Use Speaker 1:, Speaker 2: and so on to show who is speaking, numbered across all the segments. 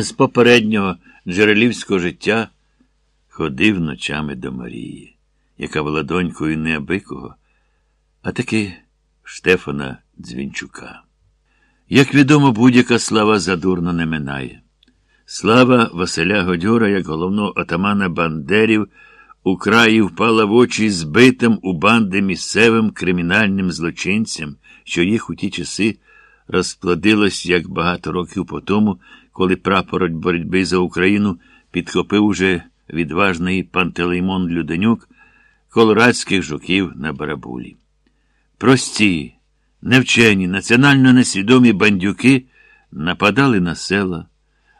Speaker 1: з попереднього джерелівського життя ходив ночами до Марії, яка була донькою неабикого, а таки Штефана Дзвінчука. Як відомо, будь-яка слава задурно не минає. Слава Василя Годьора, як головного отамана Бандерів, у краї впала в очі збитим у банди місцевим кримінальним злочинцям, що їх у ті часи розплодилось як багато років по тому, коли прапор боротьби за Україну підхопив уже відважний Пантелеймон Люденюк колорадських жуків на барабулі. Прості, невчені, національно несвідомі бандюки нападали на села,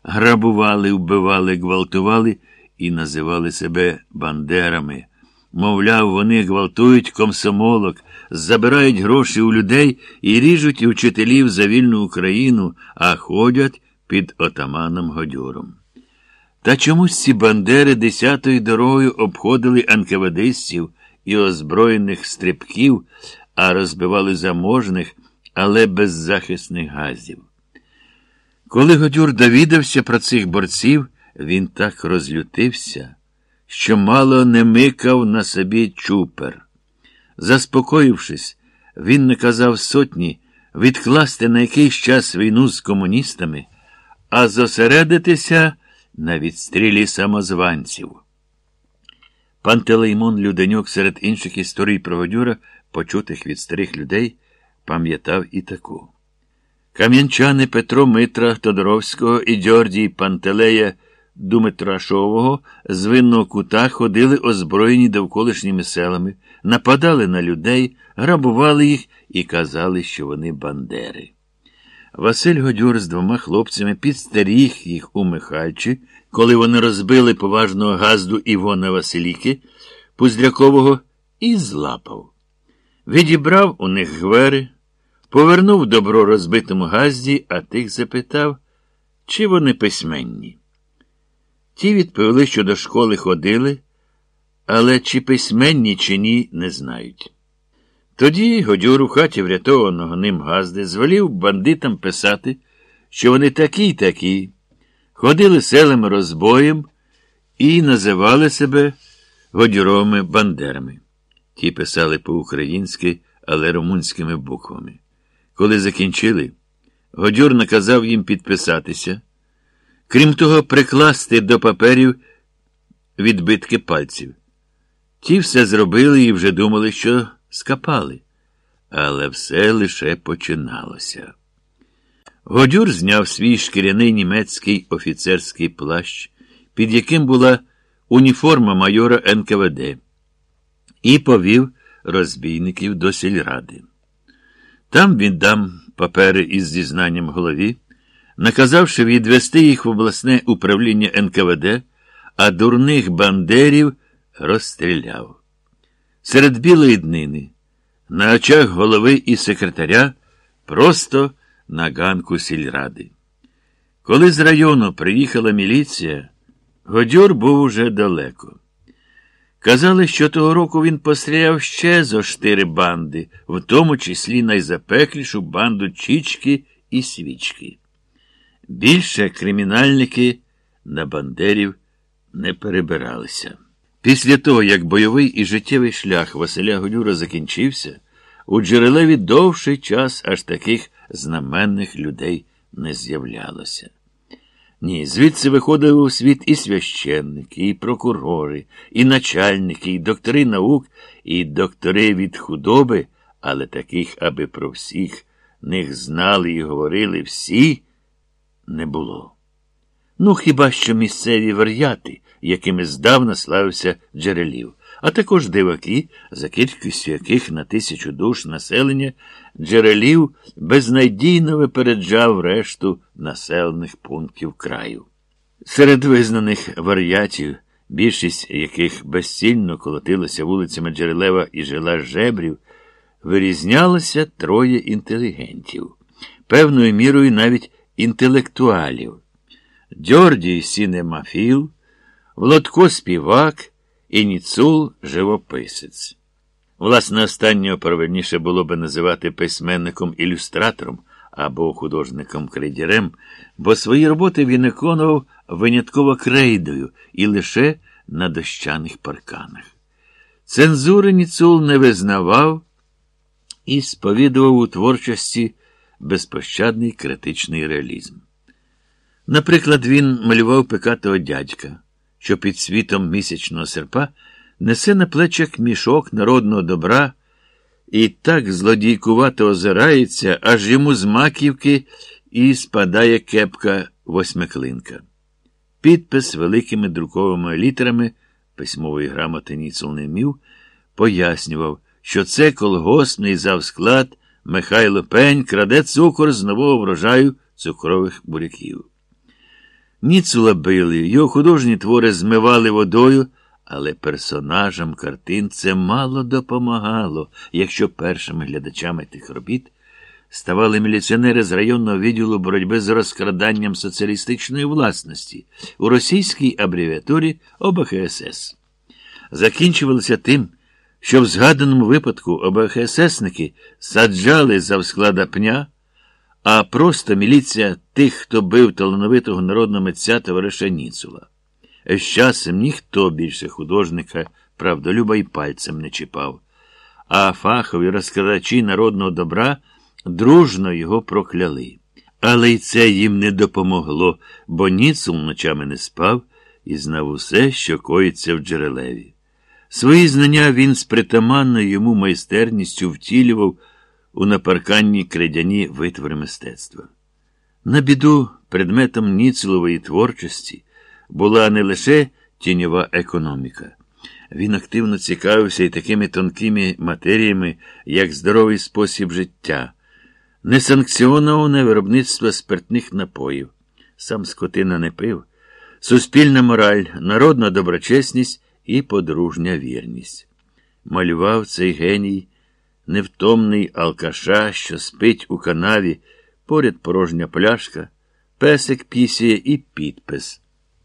Speaker 1: грабували, вбивали, гвалтували і називали себе бандерами. Мовляв, вони гвалтують комсомолок, забирають гроші у людей і ріжуть учителів за вільну Україну, а ходять під отаманом Годьором. Та чомусь ці бандери десятою дорогою обходили анкеведистів і озброєних стрибків, а розбивали заможних, але беззахисних газів. Коли Годюр довідався про цих борців, він так розлютився, що мало не микав на собі чупер. Заспокоївшись, він наказав сотні відкласти на якийсь час війну з комуністами, а зосередитися на відстрілі самозванців. Пантелеймон Люденюк серед інших історій про Годюра, почутих від старих людей, пам'ятав і таку. Кам'янчани Петро Митра Тодоровського і Дьордій Пантелея Думитрашового з винного кута ходили озброєні довколишніми селами, нападали на людей, грабували їх і казали, що вони бандери. Василь Годюр з двома хлопцями підстеріг їх у Михальчі, коли вони розбили поважного газду Івона Василіки, Пуздрякового, і злапав. Відібрав у них гвери, повернув добро розбитому газді, а тих запитав, чи вони письменні. Ті відповіли, що до школи ходили, але чи письменні, чи ні, не знають. Тоді Годюр у хаті врятованого ним газди звелів бандитам писати, що вони такі й такі, ходили селами розбоєм і називали себе годюровими бандерами. Ті писали по-українськи, але румунськими буквами. Коли закінчили, Годюр наказав їм підписатися. Крім того, прикласти до паперів відбитки пальців. Ті все зробили і вже думали, що скапали. Але все лише починалося. Годюр зняв свій шкіряний німецький офіцерський плащ, під яким була уніформа майора НКВД, і повів розбійників до сільради. Там він дам папери із зізнанням голові наказавши відвести їх в обласне управління НКВД, а дурних бандерів розстріляв. Серед білої днини, на очах голови і секретаря, просто на ганку сільради. Коли з району приїхала міліція, Годьор був уже далеко. Казали, що того року він постріляв ще зо штири банди, в тому числі найзапеклішу банду Чічки і свічки. Більше кримінальники на бандерів не перебиралися. Після того, як бойовий і життєвий шлях Василя Годюра закінчився, у джерелеві довший час аж таких знаменних людей не з'являлося. Ні, звідси виходили у світ і священники, і прокурори, і начальники, і доктори наук, і доктори від худоби, але таких, аби про всіх них знали і говорили всі не було. Ну, хіба що місцеві вар'яти, якими здавна славився джерелів, а також диваки, за кількістю яких на тисячу душ населення джерелів безнадійно випереджав решту населених пунктів краю. Серед визнаних вар'ятів, більшість яких безцільно колотилася вулицями Джерелева і жила жебрів, вирізнялося троє інтелігентів, певною мірою навіть інтелектуалів. Дьордій синемафіл, Володко співак і Ніцул живописець. Власне, останнього правильніше було би називати письменником-ілюстратором, або художником-крейдерем, бо свої роботи він виконував винятково крейдою і лише на дощаних парканах. Цензури Ніцул не визнавав і сповідував у творчості безпощадний критичний реалізм. Наприклад, він малював пекатого дядька, що під світом місячного серпа несе на плечах мішок народного добра і так злодійкувато озирається, аж йому з маківки і спадає кепка восьмиклинка. Підпис великими друковими літерами письмової грамоти Ніцул не вмів, пояснював, що це колгоспний завсклад Михайло Пень краде цукор з нового врожаю цукрових буряків. Ніцула били, його художні твори змивали водою, але персонажам картин це мало допомагало, якщо першими глядачами тих робіт ставали міліціонери з районного відділу боротьби з розкраданням соціалістичної власності у російській абревіатурі ОБХСС. Закінчувалося тим, що в згаданому випадку ОБХССники саджали завсклада пня, а просто міліція тих, хто бив талановитого народного митця товариша Ніцула. З часом ніхто більше художника правдолюба й пальцем не чіпав, а фахові розкрадачі народного добра дружно його прокляли. Але й це їм не допомогло, бо Ніцул ночами не спав і знав усе, що коїться в джерелеві. Свої знання він з притаманною йому майстерністю втілював у напарканні кридяні витвори мистецтва. На біду, предметом Ніцулової творчості була не лише тіньова економіка. Він активно цікавився і такими тонкими матеріями, як здоровий спосіб життя, несанкціоноване виробництво спиртних напоїв, сам скотина не пив, суспільна мораль, народна доброчесність і подружня вірність. Малював цей геній, невтомний алкаша, що спить у канаві, поряд порожня пляшка, песик пісіє і підпис.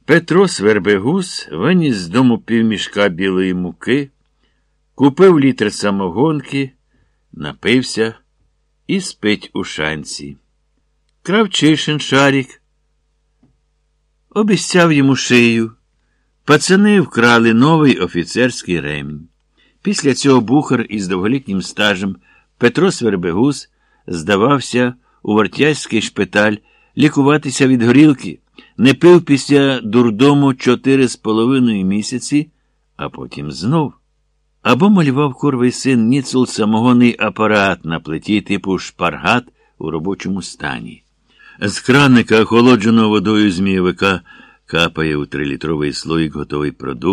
Speaker 1: Петро Свербегус виніс з дому півмішка білої муки, купив літр самогонки, напився і спить у шанці. Кравчишин шарік. Обіцяв йому шию. Пацани вкрали новий офіцерський ремінь. Після цього бухар із довголітнім стажем Петро Свербегус здавався у Вартязький шпиталь лікуватися від горілки, не пив після дурдому чотири з половиною місяці, а потім знов. Або малював корвий син Ніцул самогонний апарат на плиті типу шпаргат у робочому стані. З краника, охолодженого водою змійовика, капає у трилітровий слоїк готовий продукт,